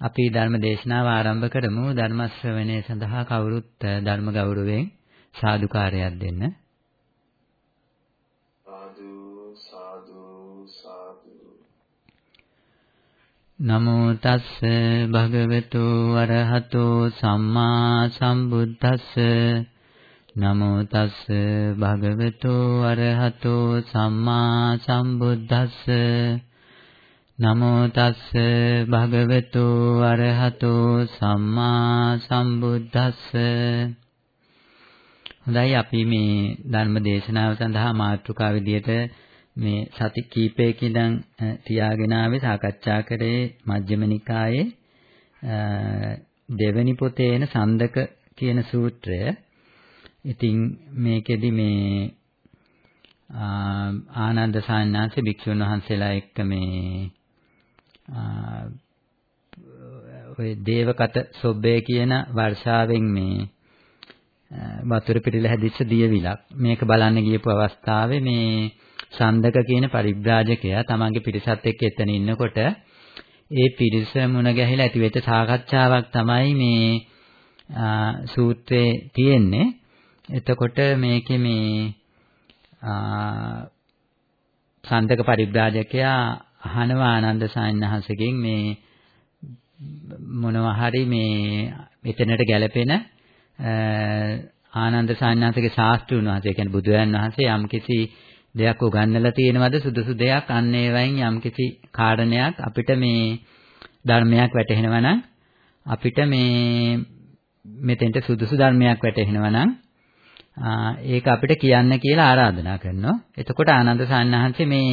අපි ධර්ම දේශනාව ආරම්භ කරමු. ධර්ම ශ්‍රවණය සඳහා කවුරුත් ධර්ම ගෞරවයෙන් සාදුකාරයක් දෙන්න. සාදු සාදු සාදු. නමෝ තස්ස භගවතු වරහතෝ සම්මා සම්බුද්දස්ස. නමෝ තස්ස භගවතු වරහතෝ සම්මා සම්බුද්දස්ස නමෝ තස්ස භගවතු අරහතෝ සම්මා සම්බුද්දස්ස හොඳයි අපි මේ ධර්ම දේශනාව සඳහා මාතෘකා විදියට මේ සති කීපයකින් තියාගෙන ආවේ සාකච්ඡා කරේ මජ්ක්‍ධිම නිකායේ දෙවැනි පොතේ එන සන්දක කියන සූත්‍රය. ඉතින් මේකෙදි මේ ආනන්ද සාන්නාංශ භික්ෂුන් වහන්සේලා එක්ක මේ ඔය දේවකත සොබ්බේ කියන වර්ෂාවෙන් මේ වතුර පිටිල හැදිච්ච දියවිලක් මේක බලන්න ගියපු අවස්ථාවේ මේ සන්දක කියන පරිබ්‍රාජකයා තමන්ගේ පිරිසත් එක්ක එතන ඉන්නකොට ඒ පිරිස මුණ ගැහිලා ඇතිවෙච්ච සාකච්ඡාවක් තමයි මේ සූත්‍රයේ තියෙන්නේ. එතකොට මේකේ මේ සන්දක පරිබ්‍රාජකයා අහනවා ආනන්ද සාන්නහසගෙන් මේ මොනවා හරි මේ මෙතනට ගැලපෙන ආනන්ද සාන්නහසගේ ශාස්ත්‍රුන් වහන්සේ කියන්නේ බුදුරයන් වහන්සේ යම්කිසි දෙයක් උගන්වලා තියෙනවද සුදුසු දෙයක් අන්න ඒවයින් යම්කිසි කාරණයක් අපිට මේ ධර්මයක් වැටහෙනවා නම් අපිට මේ මෙතෙන්ට සුදුසු ධර්මයක් වැටහෙනවා නම් ඒක අපිට කියන්න කියලා ආරාධනා කරනවා. එතකොට ආනන්ද සාන්නහන්සේ මේ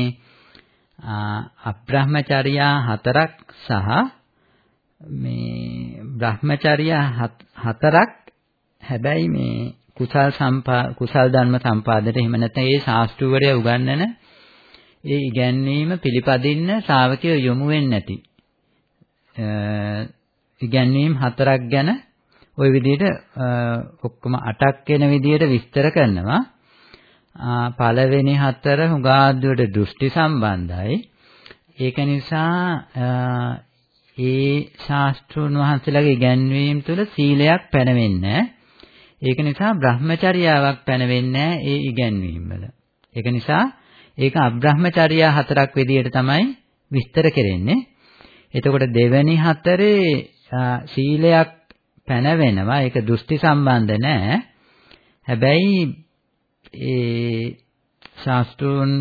අප්‍රහ්මචර්යා හතරක් සහ මේ බ්‍රහ්මචර්යා හතරක් හැබැයි මේ කුසල් සම්පා කුසල් ධර්ම සම්පාදයට එහෙම නැත්නම් ඒ ශාස්ත්‍රවරය උගන්වන ඒ ඉගැන්වීම පිළිපදින්න ශ්‍රාවකයෝ යොමු වෙන්නේ නැති. ඉගැන්වීම් හතරක් ගැන ওই විදිහට ඔක්කොම අටක් වෙන විදිහට විස්තර කරනවා. පළවෙනි හතර හුඟාදුවට දෘෂ්ටි සම්බන්ධයි. ඒක නිසා ඒ ශාස්ත්‍රුන් වහන්සේලාගේ ඉගැන්වීම් තුළ සීලයක් පැනවෙන්නේ ඒක නිසා බ්‍රහ්මචර්යාවක් පැනවෙන්නේ ඒ ඉගැන්වීම් වල. ඒක නිසා ඒක අබ්‍රහ්මචර්යා හතරක් විදියට තමයි විස්තර කෙරෙන්නේ. එතකොට දෙවැනි හතරේ සීලයක් පැනවෙනවා. ඒක දෘෂ්ටි සම්බන්ධ නැහැ. හැබැයි ඒ ශාස්ත්‍රූන්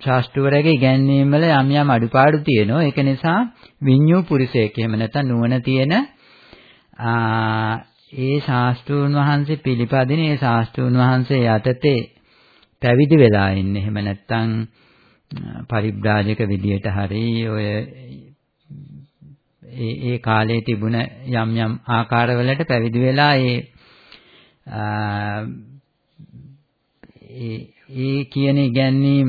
ශාස්ත්‍රවරයාගේ ඉගැන්වීම් වල යම් යම් අඩුපාඩු තියෙනවා. ඒක නිසා විඤ්ඤු පුරුෂයෙක් එහෙම නැත්නම් නුවණ තියෙන ඒ ශාස්ත්‍රූන් වහන්සේ පිළිපදින ඒ ශාස්ත්‍රූන් වහන්සේ යටතේ පැවිදි වෙලා ඉන්නේ. එහෙම නැත්නම් පරිබ්‍රාජක විදියට හරි ඔය ඒ ඒ කාලේ තිබුණ යම් යම් ආකාරවලට පැවිදි වෙලා ඒ ඒ කියන ඉගැන්වීම්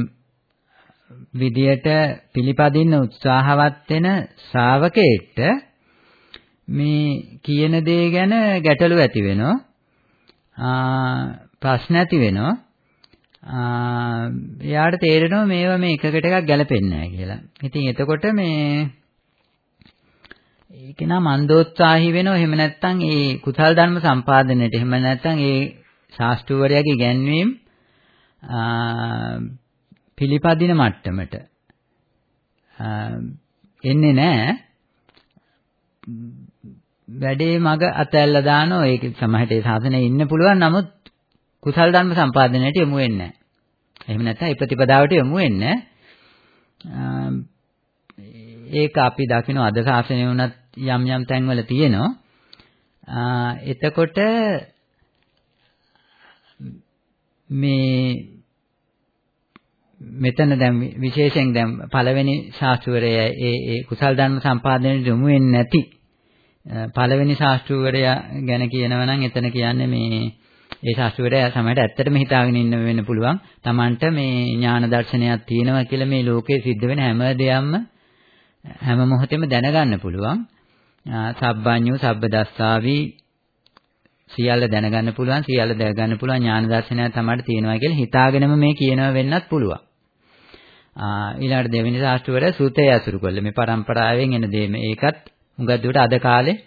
විදියට පිළිපදින්න උත්සාහවත් වෙන ශ්‍රාවකෙට මේ කියන දේ ගැන ගැටලු ඇති වෙනවා. ප්‍රශ්න ඇති වෙනවා. එයාට තේරෙනවා මේවා මේ එකකට එකක් ගැලපෙන්නේ නැහැ කියලා. ඉතින් එතකොට මේ ඒක නම් මන්දෝත්සාහි වෙනව එහෙම නැත්නම් ඒ කුසල් ධර්ම සම්පාදනයේට එහෙම නැත්නම් ඒ ශාස්ත්‍රවරයාගේ ඉගැන්වීම් පිළිපදින මට්ටමට එන්නේ නැහැ. වැඩේ මග අතැල්ලා දානවා. ඒක සමහරට ඒ සාසනයේ ඉන්න පුළුවන්. නමුත් කුසල් ධර්ම සම්පාදනයට යොමු වෙන්නේ නැහැ. එහෙම නැත්නම් ඒ ප්‍රතිපදාවට යොමු වෙන්නේ ඒක අපි දකින අද ශාසනය වුණත් යම් යම් තැන්වල තියෙනවා. එතකොට මේ මෙතන දැන් විශේෂයෙන් දැන් පළවෙනි ශාස්ත්‍රවරයා ඒ ඒ කුසල් ධර්ම සම්පාදනයේ යොමු වෙන්නේ නැති පළවෙනි ශාස්ත්‍රවරයා ගැන කියනවා නම් එතන කියන්නේ මේ ඒ ශාස්ත්‍රවරයා සමහරට ඇත්තටම හිතාගෙන ඉන්න වෙන්න පුළුවන්. Tamanට මේ ඥාන දර්ශනයක් තියෙනවා කියලා මේ ලෝකේ සිද්ධ වෙන හැම දෙයක්ම හැම මොහොතෙම දැනගන්න පුළුවන්. සබ්බඤ්ඤු සබ්බදස්සාවි සියල්ල දැනගන්න පුළුවන් සියල්ල දැනගන්න පුළුවන් ඥාන දර්ශනය තමයි තියෙනවා කියලා හිතාගෙනම මේ කියනවා වෙන්නත් පුළුවන්. ආ ඊළඟට දෙවෙනි සාස්ත්‍රවල සූතය අසුරු කරලා මේ પરම්පරාවෙන් එන දේ මේකත් හුඟක් දුරට අද කාලේ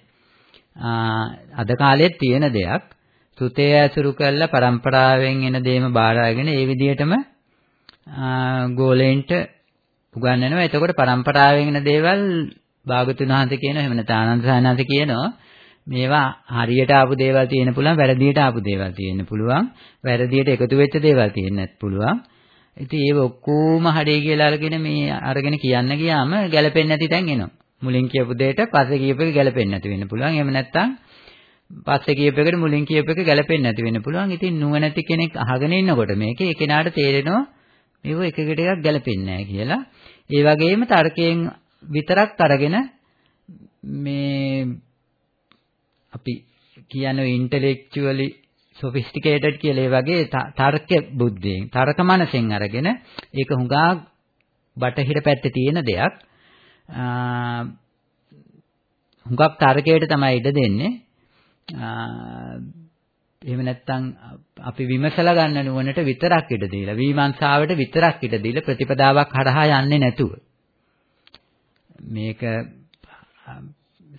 අද කාලෙත් තියෙන දෙයක් සුතේ ඇසුරු කරලා પરම්පරාවෙන් එන දේම බාරගෙන ඒ විදිහටම ගෝලෙන්ට උගන්වනවා. එතකොට પરම්පරාවෙන් එන දේවල් භාගතුන් වහන්සේ කියනවා එහෙම නැත්නම් ආනන්ද සානන්ද කියනවා මේවා හරියට ආපු දේවල් තියෙන්න පුළුවන් වැරදියට ආපු දේවල් තියෙන්න පුළුවන් වැරදියට එකතු වෙච්ච දේවල් තියෙන්නත් පුළුවන්. ඉතින් ඒව ඔක්කොම හරිය කියලා අරගෙන මේ අරගෙන කියන්න ගියාම ගැලපෙන්නේ නැති තැන් එනවා. මුලින් කියපු දෙයට පස්සේ කියපු එක ගැලපෙන්නේ නැති වෙන්න පුළුවන්. එහෙම නැත්නම් පස්සේ කියපු එකට මුලින් කියපු එක ගැලපෙන්නේ නැති වෙන්න පුළුවන්. ඉතින් නුවණැති කෙනෙක් අහගෙන ඉන්නකොට මේකේ ඒ කෙනාට තේරෙනවා මේව එකකට එකක් ගැලපෙන්නේ නැහැ කියලා. ඒ වගේම තර්කයෙන් විතරක් අරගෙන මේ අපි කියන්නේ ඉන්ටෙලෙක්චුවලි සොෆිස්ටිකේටඩ් කියලා ඒ වගේ තර්ක බුද්ධියෙන් තර්ක මනසෙන් අරගෙන ඒක හුඟා බටහිර පැත්තේ තියෙන දෙයක්. හුඟක් තර්කයට තමයි ඉඩ දෙන්නේ. එහෙම නැත්නම් අපි විමසලා ගන්න නුවණට විතරක් ඉඩ දීලා විමර්ශාවට විතරක් ඉඩ දීලා ප්‍රතිපදාවක් හරහා යන්නේ නැතුව. මේක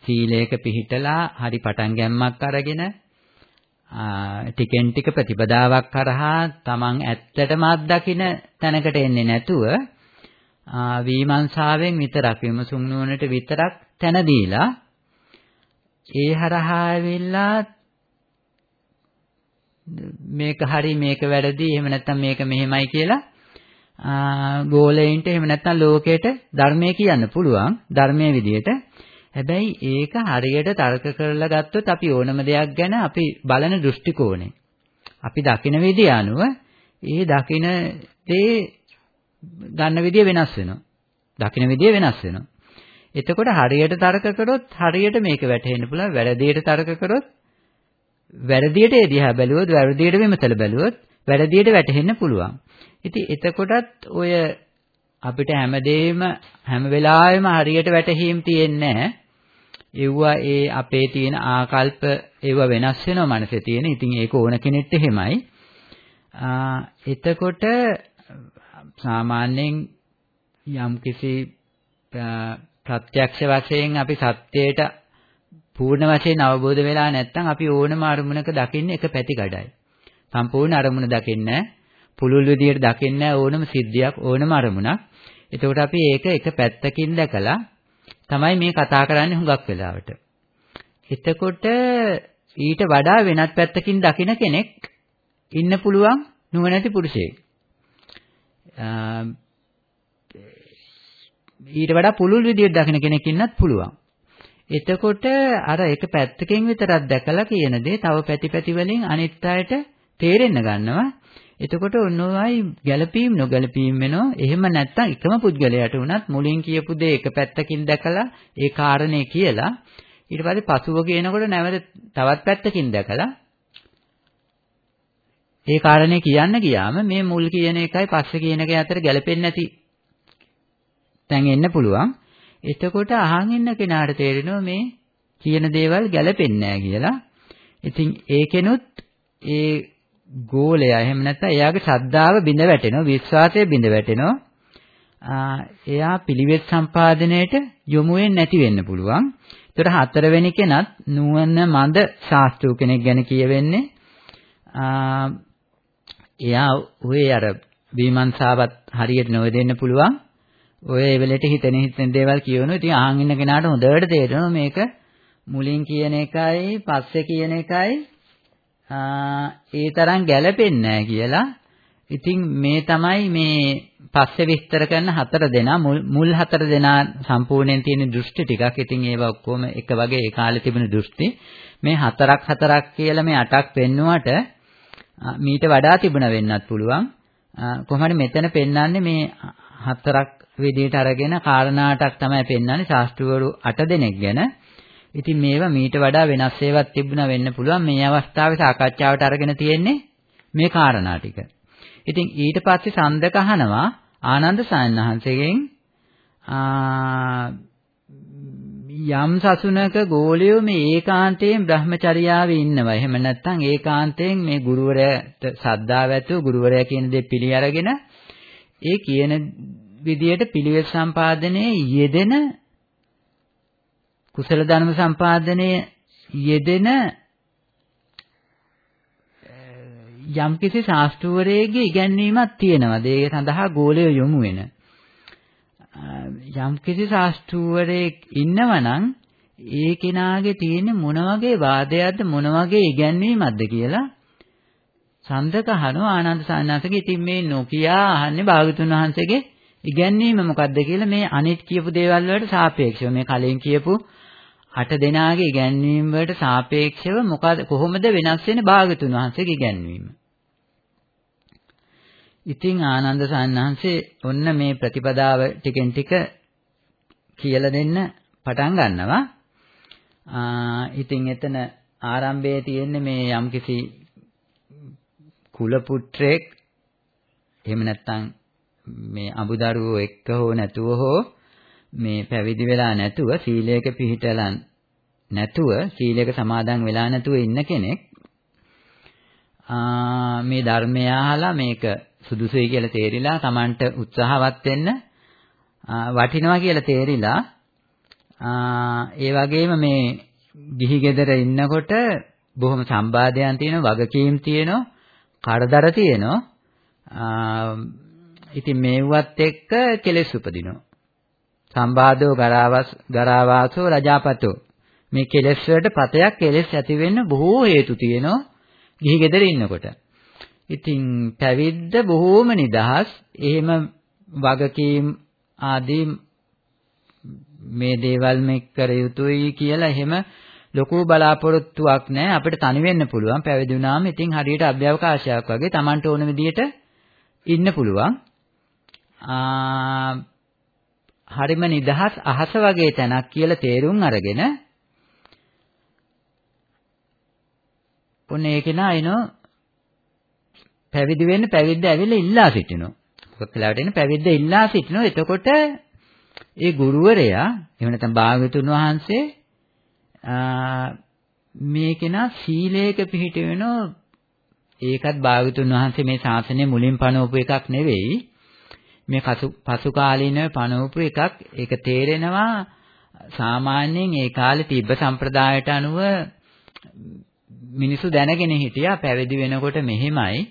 සීලයක පිහිටලා හරි පටන් ගැම්මක් අරගෙන ටිකෙන් ටික ප්‍රතිපදාවක් කරහා තමන් ඇත්තටම අත්දකින තැනකට එන්නේ නැතුව විමර්ශාවෙන් විතරක් විමසුම් නුවණට විතරක් තැන දීලා ඒ හරහා ඇවිල්ලා මේක හරි මේක වැරදි එහෙම නැත්නම් මේක මෙහෙමයි කියලා ගෝලයින්ට එහෙම නැත්නම් ලෝකයට ධර්මයේ කියන්න පුළුවන් ධර්මයේ විදියට. හැබැයි ඒක හරියට තර්ක කරලා ගත්තොත් අපි ඕනම දෙයක් ගැන අපි බලන දෘෂ්ටි කෝණය. අපි දකින විදිය අනුව ඒ දකින දේ ගන්න විදිය වෙනස් වෙනවා. දකින විදිය වෙනස් වෙනවා. එතකොට හරියට තර්ක කරොත් හරියට මේක වැටහෙන්න පුළුවන්. වැරදියට තර්ක කරොත් වැරදියට ඒ දිහා බැලුවොත් වැරදියට විමසලා බැලුවොත් වැරදියට වැටහෙන්න පුළුවන්. ඉතින් එතකොටත් ඔය අපිට හැමදේම හැම වෙලාවෙම හරියට වැටහීම් තියෙන්නේ නැහැ. ඒවා ඒ අපේ තියෙන ආකල්ප ඒවා වෙනස් වෙනවා මනසේ තියෙන. ඉතින් ඒක ඕන කෙනෙක්ට එහෙමයි. එතකොට සාමාන්‍යයෙන් යම්කිසි ප්‍රත්‍යක්ෂ වශයෙන් අපි සත්‍යයට පූර්ණ වශයෙන් අවබෝධ වෙලා නැත්නම් අපි ඕනම අරමුණක දකින්නේ එක පැතිකඩයි. සම්පූර්ණ අරමුණ දකින්නේ පුළුල් විදියට දකින්නේ ඕනම සිද්ධියක් ඕනම අරමුණක්. එතකොට අපි ඒක එක පැත්තකින් දැකලා තමයි මේ කතා කරන්නේ හුඟක් වෙලාවට. එතකොට ඊට වඩා වෙනත් පැත්තකින් දකින කෙනෙක් ඉන්න පුළුවන් නුවණැති පුරුෂයෙක්. ඊට වඩා පුළුල් විදියට දකින කෙනෙක් ඉන්නත් පුළුවන්. එතකොට අර එක පැත්තකින් විතරක් දැකලා කියන දේ තව පැති පැති වලින් අනිත් අයට තේරෙන්න ගන්නවා. එතකොට ඔන්නෝයි ගැළපීම් නොගැළපීම් වෙනවා. එහෙම නැත්නම් එකම පුද්ගලයාට වුණත් මුලින් කියපු දේ එක පැත්තකින් දැකලා ඒ කාරණේ කියලා ඊට පස්සේ පසුව කියනකොට නැවත තවත් පැත්තකින් දැකලා ඒ කාරණේ කියන්න ගියාම මේ මුල් කියන එකයි පස්සේ කියන එක අතර ගැළපෙන්නේ නැති තැන් එන්න පුළුවන්. එතකොට අහන් ඉන්න කෙනාට තේරෙනවා මේ කියන දේවල් ගැළපෙන්නේ නැහැ කියලා. ඉතින් ඒකෙනුත් ඒ ගෝලයා එහෙම නැත්නම් එයාගේ ශ්‍රද්ධාව බිඳ වැටෙනවා විශ්වාසය බිඳ වැටෙනවා එයා පිළිවෙත් සම්පාදනයේට යොමු වෙන්නේ නැති වෙන්න පුළුවන්. ඒතර හතරවෙනි කෙනත් නුවණ මඳ ශාස්ත්‍රූ කෙනෙක් ගැන කියවෙන්නේ එයා ඔය අර විමර්ශාවත් හරියට නොවෙදෙන්න පුළුවන්. ඔය ඒ වෙලෙට හිතෙන හිතෙන දේවල් කියවනවා. ඉතින් අහන් ඉන්න කෙනාට හොඳට තේරෙනවා මේක මුලින් කියන එකයි පස්සේ කියන එකයි ඒ තරම් ගැළපෙන්නේ කියලා. ඉතින් මේ තමයි මේ පස්සේ විස්තර කරන හතර දෙනා මුල් හතර දෙනා සම්පූර්ණයෙන් තියෙන දෘෂ්ටි ටිකක්. ඉතින් ඒවා ඔක්කොම එක වගේ ඒ කාලේ තිබුණ දෘෂ්ටි. මේ හතරක් හතරක් කියලා මේ අටක් පෙන්නුවට මීට වඩා තිබුණ වෙන්නත් පුළුවන්. කොහොමද මෙතන පෙන්වන්නේ මේ හතරක් විදිහට අරගෙන කාරණාටක් තමයි පෙන්වන්නේ ශාස්ත්‍රවරු 8 දෙනෙක් ගැන. ඉතින් මේවා මීට වඩා වෙනස් ඒවාක් තිබුණා වෙන්න පුළුවන් මේ අවස්ථාවේ සාකච්ඡාවට අරගෙන තියෙන්නේ මේ කාරණා ටික. ඉතින් ඊට පස්සේ සඳක අහනවා ආනන්ද සායනහන්සේගෙන් යම් සසුනක ගෝලියෝ මේ ඒකාන්තයෙන් Brahmacharyaවේ ඉන්නවා. එහෙම නැත්නම් ඒකාන්තයෙන් මේ ගුරුවරයාට සද්ධාව ඇතුව ගුරුවරයා කියන දේ පිළි අරගෙන ඒ කියන විදියට පිළිවෙත් සම්පාදනයේ යෙදෙන කුසල ධර්ම සම්පාදනයේ යෙදෙන යම්කිසි ශාස්ත්‍රවරයෙක්ගේ ඉගැන්වීමක් තියෙනවා. ඒ සඳහා ගෝලය යොමු වෙන. යම්කිසි ශාස්ත්‍රවරයෙක් ඉන්නවනම් ඒ කෙනාගේ තියෙන මොන වගේ වාදයක්ද මොන වගේ ඉගැන්වීමක්ද කියලා සඳක අහනවා ආනන්ද සාන්නාසගේ ඉතින් මේ නොකියා අහන්නේ භාගතුන් වහන්සේගේ ඉගැන්වීම මොකද්ද කියලා මේ අනිත් කියපු දේවල් වලට සාපේක්ෂව මේ කලින් කියපු අට දෙනාගේ ඉගැන්වීම් වලට සාපේක්ෂව මොකද කොහොමද වෙනස් වෙන්නේ භාගතුන් වහන්සේගේ ඉගැන්වීම ඉතින් ආනන්ද සාන්නාංශේ ඔන්න මේ ප්‍රතිපදාව ටිකෙන් ටික කියලා දෙන්න පටන් ගන්නවා. ඉතින් එතන ආරම්භයේ තියෙන්නේ මේ යම්කිසි කුල පුත්‍රයෙක් එහෙම නැත්නම් මේ අඹදරුවෝ එක්ක හෝ නැතුව හෝ මේ පැවිදි වෙලා නැතුව සීලයක පිළිපිටලා නැතුව සීලයක සමාදන් වෙලා නැතුව ඉන්න කෙනෙක් මේ ධර්මය අහලා මේක සුදුසුයි කියලා තේරිලා Tamanට උත්සාහවත් වෙන්න වටිනවා කියලා තේරිලා ඒ වගේම මේ ගිහි ගෙදර ඉන්නකොට බොහොම සම්බාධයන් තියෙනවා වගකීම් තියෙනවා කරදර තියෙනවා. ඉතින් මේවත් එක්ක කෙලෙස් උපදිනවා. සම්බාධෝ ගරාවස් ගරාවාසෝ රජාපතෝ මේ කෙලෙස් වලට පතයක් කෙලෙස් ඇති වෙන්න බොහෝ හේතු තියෙනවා ගිහි ගෙදර ඉන්නකොට ඉතින් පැවිද්ද බොහෝම නිදහස්. එහෙම වගකීම් ආදී මේ දේවල් මේ කර යුතුයි කියලා එහෙම ලොකු බලාපොරොත්තුවක් නැහැ. අපිට තනි වෙන්න පුළුවන්. පැවිදි වුණාම ඉතින් හරියට අභ්‍යවකාශයක් වගේ Tamanට ඕන විදිහට ඉන්න පුළුවන්. හරිම නිදහස් අහස වගේ තැනක් කියලා තේරුම් අරගෙන ඔන්න ඒක නා පැවිදි වෙන්න පැවිද්ද ඇවිල්ලා ඉල්ලා සිටිනවා. මොකක් වෙලාවට එන පැවිද්ද ඉල්ලා සිටිනවා. එතකොට ඒ ගුරුවරයා එහෙම නැත්නම් භාගතුන් වහන්සේ මේ කෙනා සීලයක පිහිට වෙනෝ ඒකත් භාගතුන් වහන්සේ මේ ශාසනය මුලින් පනවපු එකක් නෙවෙයි. මේ පසු කාලීනව පනවපු එකක්. ඒක තේරෙනවා සාමාන්‍යයෙන් ඒ කාලේ තිබ්බ සම්ප්‍රදායට අනුව මිනිසු දැනගෙන හිටියා පැවිදි වෙනකොට මෙහෙමයි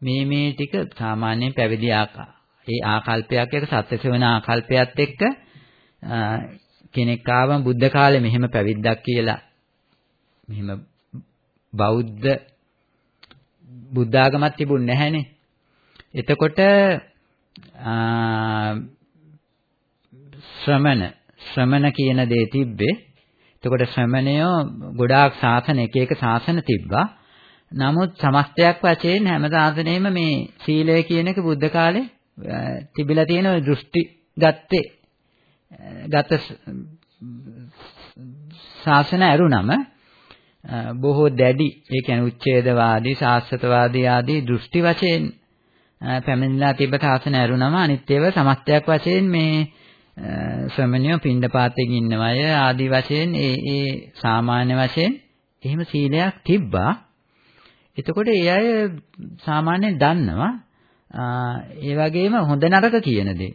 මේ මේ ටික සාමාන්‍යයෙන් පැවිදි ඒ ආකල්පයක් එක සත්‍ය සෙවන ආකල්පයත් එක්ක කෙනෙක් ආවම බුද්ධ කාලේ මෙහෙම පැවිද්දක් කියලා මෙහෙම බෞද්ධ බුද්ධ ආගමක් තිබුණ නැහැනේ. එතකොට ශ්‍රමණ ශ්‍රමණ කියන දේ තිබ්බේ. එතකොට ශ්‍රමණයෝ ගොඩාක් ශාසන එක එක ශාසන තිබ්බා. නමුත් සමස්තයක් වශයෙන් හැම සාසනෙම මේ සීලය කියන එක බුද්ධ කාලේ තිබිලා තියෙන ওই දෘෂ්ටි ගත්තේ ගත ශාසන ඇරුණම බොහෝ දැඩි ඒ කියන්නේ උච්ඡේදවාදී සාස්ත්‍රවාදී ආදී දෘෂ්ටි වශයෙන් පැමිණලා තිබ්බ ශාසන ඇරුණම අනිත් ඒවා සමස්තයක් වශයෙන් මේ ශ්‍රමණියෝ පින්ඩපාතයෙන් ඉන්නවය ආදී වශයෙන් ඒ ඒ සාමාන්‍ය වශයෙන් එහෙම සීලයක් තිබ්බා. එතකොට ඒ අය සාමාන්‍යයෙන් දන්නවා ඒ වගේම හොඳ නරක කියන දේ.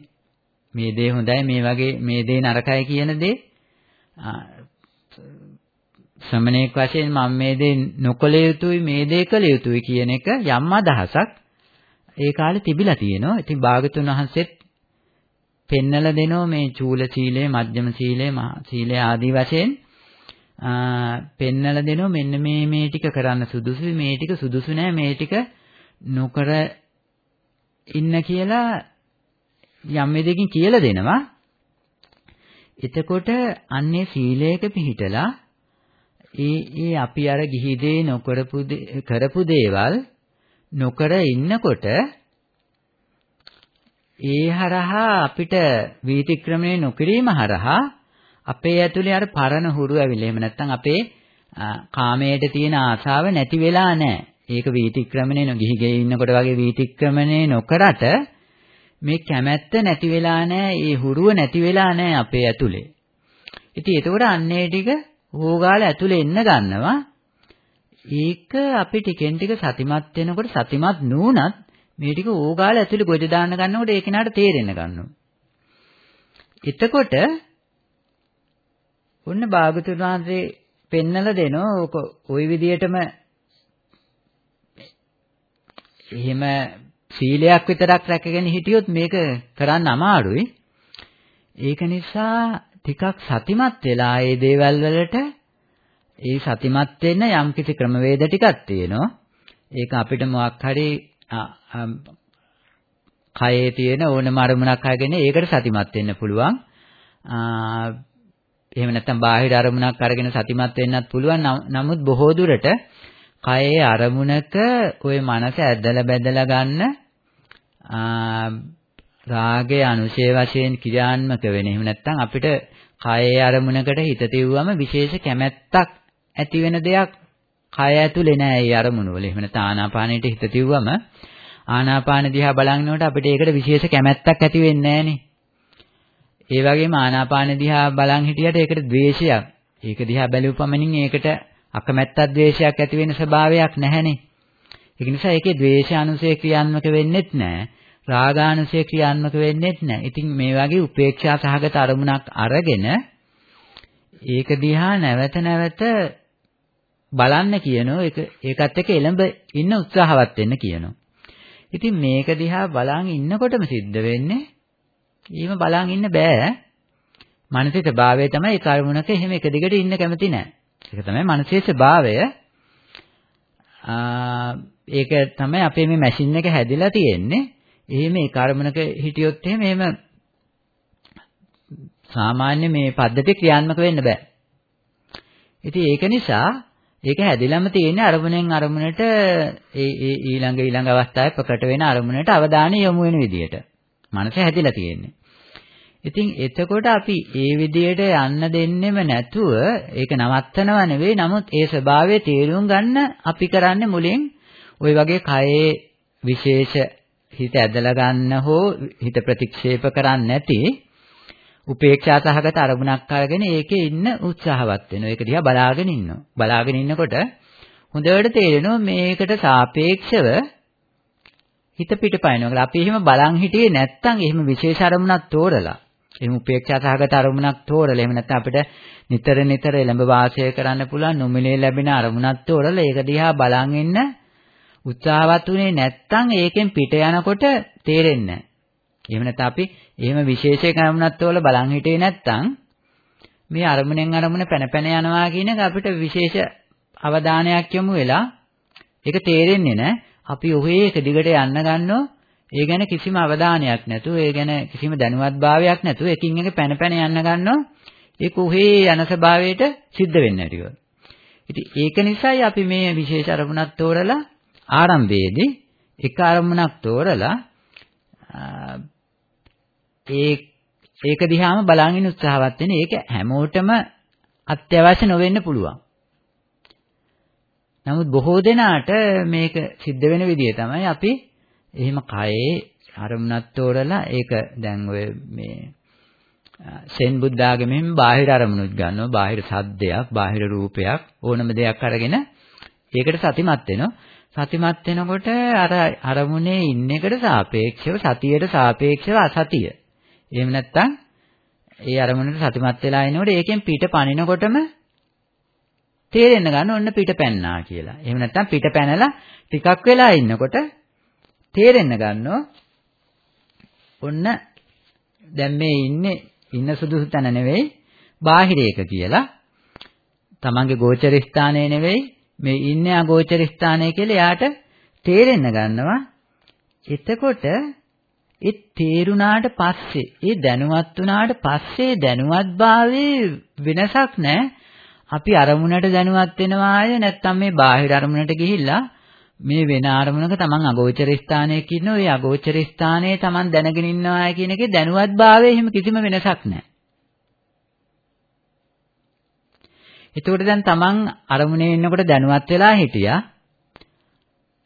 මේ දේ හොඳයි මේ වගේ මේ දේ නරකයි කියන දේ. ශ්‍රමණේක් වශයෙන් මම මේ දේ නොකළ යුතුයි මේ දේ කළ යුතුයි කියන එක යම් අදහසක් ඒ කාලේ තිබිලා තියෙනවා. ඉතින් භාගතුන් වහන්සේත් පෙන්නලා දෙනවා මේ චූල සීලය, මධ්‍යම සීලය, මහා සීලය ආදී වශයෙන් පෙන්නලා දෙනවා. මෙන්න මේ මේ ටික කරන්න සුදුසුයි මේ ටික සුදුසු නෑ. මේ ටික නොකර ඉන්න කියලා යම් විදිහකින් කියලා දෙනවා. එතකොට අන්නේ සීලයක පිහිටලා ඒ ඒ අපි අර ගිහි දේ නොකරපු කරපු දේවල් නොකර ඉන්නකොට ඒ හරහා අපිට වීතික්‍රමණය නොකිරීම හරහා අපේ ඇතුලේ අර පරණ හුරු ඇවිල්ලා එහෙම නැත්නම් අපේ කාමයට තියෙන ආසාව නැති වෙලා නැහැ. ඒක වීතික්‍රමණය නොගිහි ගේ ඉන්නකොට වගේ වීතික්‍රමණය නොකරට මේ කැමැත්ත නැති වෙලා නැහැ, ඒ හුරුව නැති වෙලා නැහැ අපේ ඇතුලේ. ඉතින් ඒතකොට අන්නේ ටික හොගාල ඇතුලේ එන්න ගන්නවා. ඒක අපි ටිකෙන් ටික සතිමත් වෙනකොට සතිමත් නුනත් මේ ටික ඕගාල ඇතුලේ ගොඩ දාන්න ගන්නකොට ඒ කෙනාට තේරෙන්න ගන්නවා. එතකොට ඔන්න භාගතුන් වහන්සේ පෙන්නලා දෙනවා ඕක ওই විදිහටම එහෙම සීලයක් විතරක් රැකගෙන හිටියොත් මේක කරන්න අමාරුයි. ඒක නිසා ටිකක් සතිමත් වෙලා මේ දේවල් වලට ඒ සතිමත් වෙන්න යම්කිසි ක්‍රමවේද ටිකක් තියෙනවා. ඒක අපිට මොකක් හරි කයේ තියෙන ඕනම අරමුණක් අරගෙන ඒකට සතිමත් වෙන්න පුළුවන්. එහෙම නැත්නම් බාහිර අරමුණක් අරගෙන සතිමත් වෙන්නත් පුළුවන්. නමුත් බොහෝ දුරට කයේ අරමුණක ওই මනස ඇදලා බැදලා ගන්න රාගයේ අනුශේ වශයෙන් ක්‍රියාත්මක වෙන. එහෙම නැත්නම් අපිට කයේ අරමුණකට හිත තියුවම විශේෂ කැමැත්තක් ඇති වෙන දෙයක් කය ඇතුලේ නෑ ඒ අරමුණු වල. එහෙම නැත්නම් ආනාපානෙට හිත තියුවම ආනාපාන දිහා බලනකොට අපිට ඒකට විශේෂ කැමැත්තක් ඇති වෙන්නේ නෑනේ. ඒ වගේම ආනාපාන දිහා බලන් හිටියට ඒකට ද්වේෂයක්. ඒක දිහා බැලුවපමණින් ඒකට අකමැත්තක් ද්වේෂයක් ඇති වෙන ස්වභාවයක් නැහැනේ. ඒක නිසා ඒකේ ද්වේෂ අනුසය ක්‍රියාත්මක වෙන්නෙත් නැහැ. රාගානුසය ක්‍රියාත්මක වෙන්නෙත් නැහැ. ඉතින් මේ වගේ උපේක්ෂා සහගත අරමුණක් අරගෙන ඒක දිහා නැවත නැවත බලන්න කියනෝ ඒක ඒකත් එක්ක එළඹ ඉන්න උත්සාහවත් වෙන්න කියනෝ. ඉතින් මේක දිහා බලන් ඉන්නකොටම සිද්ධ වෙන්නේ ඊම බලන් ඉන්න බෑ. මානසික ස්වභාවය තමයි ඒ කර්මුණක එහෙම එක දිගට ඉන්න කැමති නෑ. ඒක තමයි මානසික ස්වභාවය. ඒක තමයි අපේ මේ මැෂින් එක හැදිලා තියෙන්නේ. එහෙම ඒ කර්මණක හිටියොත් එහෙම එහෙම සාමාන්‍ය මේ පද්ධතිය ක්‍රියාත්මක වෙන්න බෑ. ඉතින් ඒක නිසා ඒක හැදිලාම තියෙන්නේ අරමුණෙන් අරමුණට ඒ ඒ ඊළඟ ඊළඟ අවස්ථාවේ ප්‍රකට වෙන අරමුණට අවධානය යොමු වෙන විදියට. මනස හැදිලා තියෙන්නේ. ඉතින් එතකොට අපි ඒ විදියට යන්න දෙන්නෙම නැතුව ඒක නවත්තනව නෙවෙයි නමුත් ඒ ස්වභාවය තේරුම් ගන්න අපි කරන්නේ මුලින් ওই වගේ කයේ විශේෂ හිත ඇදලා ගන්න හෝ හිත ප්‍රතික්ෂේප කරන්නේ නැති උපේක්ෂා සහගත අරමුණක් අරගෙන ඒකේ ඉන්න උත්සාහවත් වෙනවා. ඒක දිහා බලාගෙන ඉන්නවා. බලාගෙන ඉන්නකොට හොඳට තේරෙනවා මේකට සාපේක්ෂව හිත පිටපයින්නවා. අපි එහෙම බලන් හිටියේ නැත්තම් එහෙම විශේෂ අරමුණක් තෝරලා එහෙම උපේක්ෂා සහගත අරමුණක් තෝරලා එහෙම නැත්නම් අපිට නිතර නිතර එළඹ වාසය කරන්න පුළුවන් නොමිලේ ලැබෙන අරමුණක් තෝරලා ඒක දිහා බලන් ඉන්න උත්සාහවත් උනේ නැත්තම් ඒකෙන් පිට යනකොට තේරෙන්නේ නැහැ. එහෙම නැත්නම් අපි එහෙම විශේෂ කර්මණත් වල බලන් හිටියේ නැත්තම් මේ අරමුණෙන් අරමුණ පැන පැන යනවා කියන එක අපිට විශේෂ අවධානයක් යොමු වෙලා ඒක තේරෙන්නේ නැහැ. අපි ඔහේ එක දිගට යන්න ගන්නෝ ඒ ගැන කිසිම අවධානයක් නැතුව ඒ ගැන කිසිම දැනුවත්භාවයක් නැතුව එකින් එක පැන පැන යන්න ගන්නවා ඒක උහේ යන ස්වභාවයට සිද්ධ වෙන්නේ ටික. ඉතින් ඒක නිසායි අපි මේ විශේෂ අරමුණක් තෝරලා ආරම්භයේදී එක අරමුණක් තෝරලා ඒ ඒක දිහාම බලන් ඉන්න උත්සාහවත් වෙන්නේ ඒක හැමෝටම අත්‍යවශ්‍ය නොවෙන්න පුළුවන්. නමුත් බොහෝ දෙනාට මේක සිද්ධ වෙන විදිය තමයි අපි එහෙම කයේ අරමුණක් තෝරලා ඒක දැන් ඔය මේ සෙන් බුද්ධාගමෙන් බාහිර අරමුණුත් ගන්නවා. බාහිර සද්දයක් බාහිර රූපයක් ඕනම දෙයක් අරගෙන ඒකට සතිමත් වෙනවා. සතිමත් වෙනකොට අර අරමුණේ ඉන්න එකට සාපේක්ෂව සතියට සාපේක්ෂව අසතිය. එහෙම නැත්නම් ඒ අරමුණට සතිමත් වෙලා ඉනකොට ඒකෙන් පිට පනිනකොටම තේරෙන්න ගන්න ඔන්න පිට පැන්නා කියලා. එහෙම නැත්නම් පිට පැනලා ටිකක් වෙලා ඉන්නකොට තේරෙන්න ගන්නවා ඔන්න දැන් මේ ඉන්නේ ඉන්න සුදුසු තැන නෙවෙයි බාහිරයක කියලා තමන්ගේ ගෝචර ස්ථානය නෙවෙයි මේ ඉන්නේ අගෝචර ස්ථානය කියලා එයාට තේරෙන්න ගන්නවා එතකොට ඒ තේරුණාට පස්සේ ඒ දැනුවත් වුණාට පස්සේ දැනුවත්භාවයේ වෙනසක් නැහැ අපි අරමුණට දැනුවත් වෙනවාය නැත්නම් මේ බාහිර අරමුණට ගිහිල්ලා මේ වෙන ආරමුණක තමන් අගෝචර ස්ථානයක ඉන්නවා. ඒ අගෝචර ස්ථානයේ තමන් දැනගෙන ඉන්නවා කියන එකේ දැනුවත්භාවයේ එහෙම කිසිම වෙනසක් නැහැ. එතකොට දැන් තමන් අරමුණේ ඉන්නකොට දැනුවත් වෙලා හිටියා.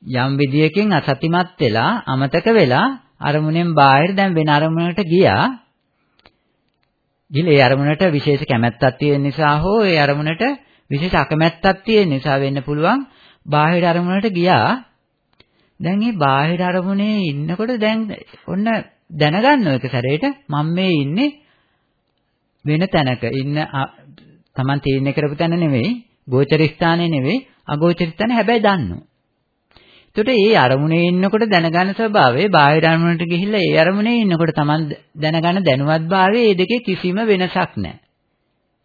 යම් විදියකින් අසතිමත් වෙලා අමතක වෙලා අරමුණෙන් බාහිර දැන් වෙන අරමුණකට ගියා. ගිහලා ඒ අරමුණට විශේෂ කැමැත්තක් තියෙන නිසා හෝ ඒ අරමුණට විශේෂ අකමැත්තක් තියෙන නිසා වෙන්න පුළුවන් බාහිර අරමුණට ගියා. දැන් මේ බාහිර අරමුණේ ඉන්නකොට දැන් ඔන්න දැනගන්න එක සැරේට මම මේ ඉන්නේ වෙන තැනක ඉන්න Taman තීරණය කරපු තැන නෙවෙයි, ගෝචර ස්ථානේ නෙවෙයි, අගෝචර ස්ථානේ හැබැයි දන්නවා. එතකොට ඒ අරමුණේ ඉන්නකොට දැනගන්න ස්වභාවය බාහිර අරමුණට ගිහිල්ලා ඒ අරමුණේ ඉන්නකොට Taman දැනගන්න දැනුවත් භාවය මේ දෙකේ කිසිම වෙනසක් නැහැ.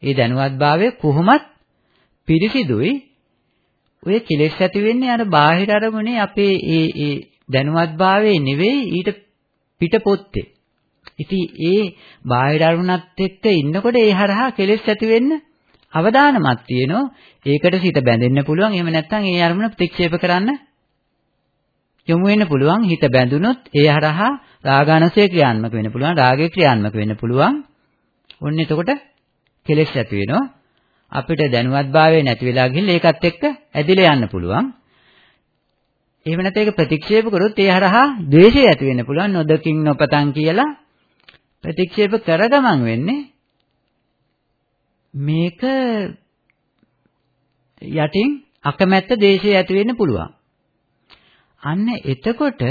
ඒ දැනුවත් භාවය කොහොමත් පිරිසිදුයි. ඔය කෙලෙස් ඇති වෙන්නේ අර බාහිර අරමුණේ අපේ ඒ ඒ දැනුවත් භාවයේ නෙවෙයි ඊට පිට පොත්තේ. ඉතින් ඒ බාහිර අරමුණත් එක්ක ඉන්නකොට ඒ හරහා කෙලෙස් ඇති වෙන්න අවදානමක් තියෙනවා. ඒකට සිත බැඳෙන්න පුළුවන්. එහෙම නැත්නම් ඒ අරමුණ ප්‍රතික්ෂේප කරන්න යොමු වෙන්න පුළුවන්. හිත බැඳුනොත් ඒ හරහා රාගානසය ක්‍රියාත්මක වෙන්න පුළුවන්. රාගය ක්‍රියාත්මක වෙන්න පුළුවන්. ඔන්න එතකොට කෙලෙස් ඇති වෙනවා. අපිට දැනුවත්භාවය නැති වෙලා ගිහින් ඒකත් එක්ක ඇදිලා යන්න පුළුවන්. එහෙම නැත්නම් ඒක ප්‍රතික්ෂේප කරොත් ඒ හරහා ද්වේෂය ඇති වෙන්න පුළුවන්. නොදකින් නොපතන් කියලා ප්‍රතික්ෂේප කරගමන් වෙන්නේ මේක යටින් අකමැත්ත දේශය ඇති වෙන්න පුළුවන්. අන්න එතකොට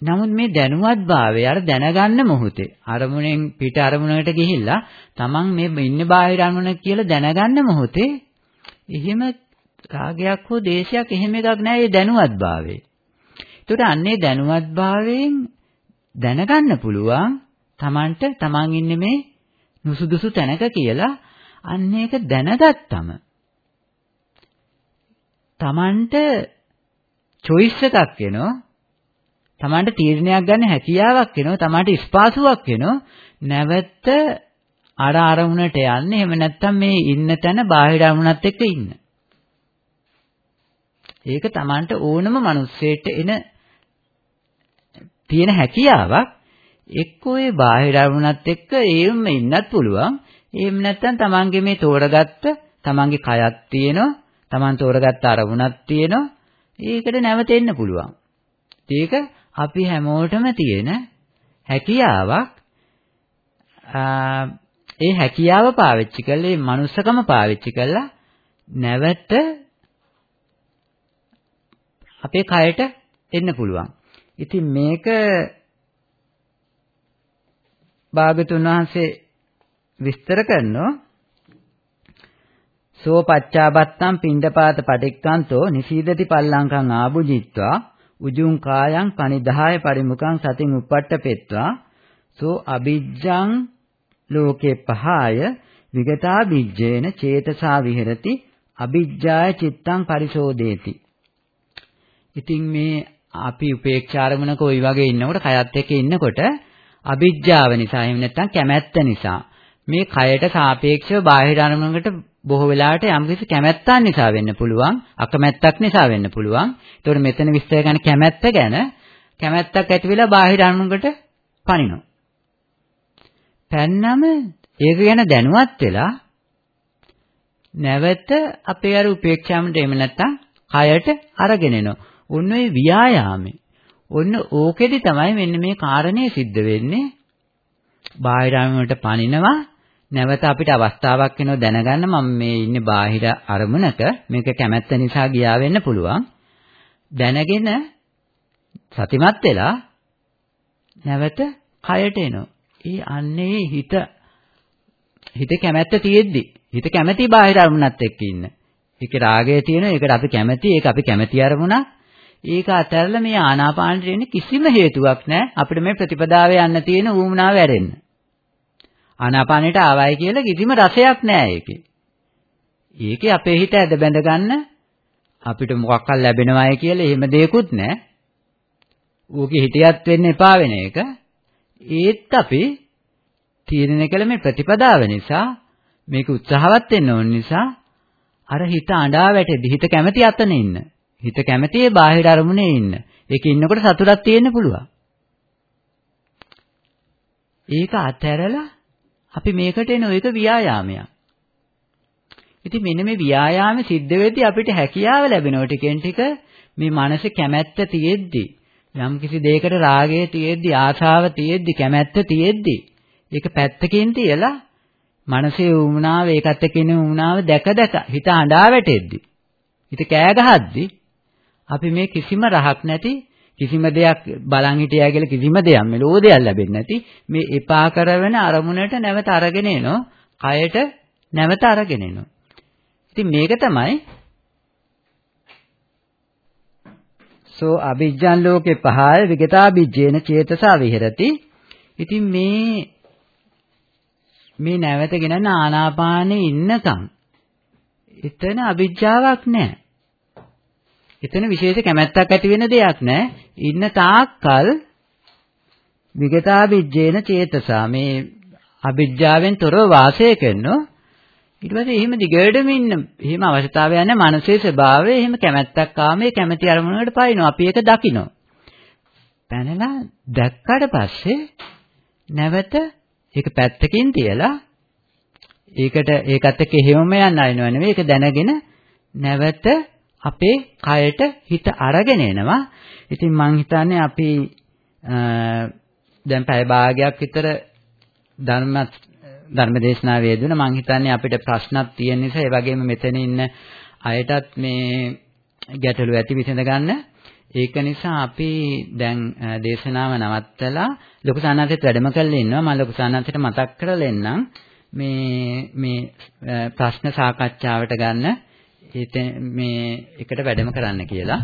නමුත් මේ දැනුවත්භාවය අර දැනගන්න මොහොතේ අරමුණෙන් පිට අරමුණකට ගිහිල්ලා තමන් මේ ඉන්නේ බාහිර අරමුණ කියලා දැනගන්න මොහොතේ එහෙම රාගයක් හෝ දේශයක් එහෙම එකක් නැහැ ඒ දැනුවත්භාවයේ. ඒකට අන්නේ දැනුවත්භාවයෙන් දැනගන්න පුළුවන් තමන්ට තමන් ඉන්නේ මේ නුසුදුසු තැනක කියලා අන්න ඒක දැනගත්තම තමන්ට choice එකක් එනවා. තමන්ට තීරණයක් ගන්න හැකියාවක් එනවා. තමන්ට ස්පාසුවක් එනවා. නැවත අර අරමුණට යන්න. එහෙම නැත්නම් මේ ඉන්න තැන බාහිර අරමුණත් එක්ක ඉන්න. ඒක තමන්ට ඕනම මිනිස්සෙට එන තියෙන හැකියාවක් එක්කෝ ඒ බාහිර අරමුණත් එක්ක ඒවම ඉන්නත් පුළුවන්. එහෙම නැත්නම් තමන්ගේ මේ තෝරගත්ත තමන්ගේ කයක් තියෙනවා. තමන් තෝරගත්ත අරමුණක් තියෙනවා. ඒකට නැවතෙන්න පුළුවන්. ඒක අපි හැමෝටම තියෙන හැකියාවක්. ඒ හැකියාව පාවිච්චි කරලා මේ මනුස්සකම පාවිච්චි කරලා නැවත අපේ කයට එන්න පුළුවන්. ඉතින් මේක භාගතුන් වහන්සේ විස්තර කරනවා සෝ පච්චාබත්තම් පින්දපාත පටික්කන්තෝ නිසීදති පල්ලංකං ආභුජිත්වා උජුං කායං පනිදාය පරිමුඛං සතින් උපට්ඨපෙත්වා සෝ අ비ජ්ජං ලෝකේ පහය විගතා බිජ්ජේන චේතසා විහෙරති අ비ජ්ජාය චිත්තං පරිශෝදේති ඉතින් මේ අපි උපේක්ෂාරමුණක ওই වගේ ඉන්නකොට කයත් එක්ක ඉන්නකොට අ비ජ්ජාව නිසා එහෙම නැත්නම් කැමැත්ත නිසා මේ කයට සාපේක්ෂව බාහිර අරමුණකට බොහෝ වෙලාවට යම්කිසි කැමැත්තක් නිසා වෙන්න පුළුවන් අකමැත්තක් නිසා වෙන්න පුළුවන්. ඒතකොට මෙතන විස්තර කරන කැමැත්ත ගැන කැමැත්තක් ඇති වෙලා බාහිර අරමුණකට පනිනවා. පැන්නම ඒක ගැන දැනුවත් වෙලා නැවත අපේ අර උපේක්ෂාමට එහෙම නැත්නම් කයට අරගෙන එනවා. ඔන්න ඔය ව්‍යායාමේ. ඔන්න ඕකෙදි තමයි මෙන්න මේ කාරණේ සිද්ධ වෙන්නේ. බාහිර අරමුණට පනිනවා නැවත අපිට අවස්ථාවක් වෙනව දැනගන්න මම මේ ඉන්නේ බාහිර අරමුණක. මේක කැමැත්ත නිසා ගියා වෙන්න පුළුවන්. දැනගෙන සතිමත් වෙලා නැවත කයට එනවා. ඒ අන්නේ හිත හිත කැමැත්ත තියෙද්දි හිත කැමැති බාහිර අරමුණත් එක්ක ඉන්න. ඒකේ රාගය තියෙනවා ඒකට අපි කැමැති ඒක අපි කැමැති අරමුණක්. ඒක අතරලා මේ ආනාපානට එන්නේ කිසිම හේතුවක් නැහැ. අපිට මේ ප්‍රතිපදාවේ යන්න තියෙන ඌමනාව ඇරෙන්න. ආනාපානෙට ආවයි කියලා කිසිම රසයක් නැහැ ඒකේ. ඒකේ අපේ හිත ඇද බැඳ ගන්න අපිට මොකක්වත් ලැබෙනවයි කියලා එහෙම දෙයක්වත් නැහැ. ඌගේ හිතියත් වෙන්න එපා වෙන එක. ඒත් අපි තීරණය කළ මේ ප්‍රතිපදාව නිසා මේක උත්සාහවත් වෙන්න ඕන නිසා අර හිත අඬා වැටෙදි හිත කැමැති අතන ඉන්න. හිත කැමැති ඒ බාහිර අරමුණේ ඉන්න. ඒක ඉන්නකොට සතුටක් තියෙන්න පුළුවන්. ඒක අත්හැරලා අපි මේකට එන එක ව්‍යායාමයක්. ඉතින් මෙන්න මේ ව්‍යායාම සිද්ධ වෙද්දී අපිට හැකියාව ලැබෙනවා ටිකෙන් ටික මේ මනසේ කැමැත්ත තියෙද්දි යම් කිසි දෙයකට රාගය තියෙද්දි ආශාව තියෙද්දි කැමැත්ත තියෙද්දි ඒක පැත්තකින් තියලා මනසේ වුණාව ඒකත් එක්කින වුණාව දැක දැක හිත අඬා වැටෙද්දි හිත කෑ ගහද්දි අපි මේ කිසිම රහක් නැති කිසිම දෙයක් බලන් හිටියා කියලා කිසිම දෙයක් මෙලෝදයක් ලැබෙන්නේ නැති මේ එපා කරවෙන අරමුණට නැවත අරගෙන එනවා. කයට නැවත අරගෙන එනවා. ඉතින් මේක තමයි සෝ අවිජ්ජන් ලෝකේ පහය විගතාවිජ්ජේන චේතසා විහෙරති. ඉතින් මේ මේ නැවතගෙන ආනාපානේ ඉන්නකම් එතන අවිජ්ජාවක් නැහැ. එතන විශේෂ කැමැත්තක් ඇති වෙන දෙයක් නැහැ. ඉන්න තාක්කල් විගතාවිජ්ජේන චේතසා. මේ අවිජ්ජාවෙන් තොරව වාසය කරනෝ ඊට පස්සේ එහෙම දිගටම ඉන්න එහෙම අවශ්‍යතාවයක් නැහැ මනසේ ස්වභාවය එහෙම කැමැත්තක් ආමේ කැමැති අරමුණකට පයින්නවා. අපි ඒක දකිනවා. පැනලා දැක්කට පස්සේ නැවත ඒක පැත්තකින් තියලා ඒකට ඒකත් එක්ක එහෙමම යන්න ආරිනව නෙවෙයි. ඒක දැනගෙන නැවත අපේ කයට හිත අරගෙන එනවා ඉතින් මං හිතන්නේ අපි දැන් පැය භාගයක් විතර ධර්ම ධර්මදේශනාවේ යෙදුන මම හිතන්නේ අපිට ප්‍රශ්නක් තියෙන නිසා ඒ වගේම මෙතන ඉන්න අයටත් මේ ගැටලු ඇති විසඳ ගන්න. ඒක නිසා අපි දැන් දේශනාව නවත්තලා ලොකු සානාන්තෙත් වැඩම කරලා ඉන්නවා. මම ලොකු සානාන්තෙට මතක් කරලා එන්නම්. මේ මේ ප්‍රශ්න සාකච්ඡාවට ගන්න මේ එකට වැඩම කරන්න කියලා.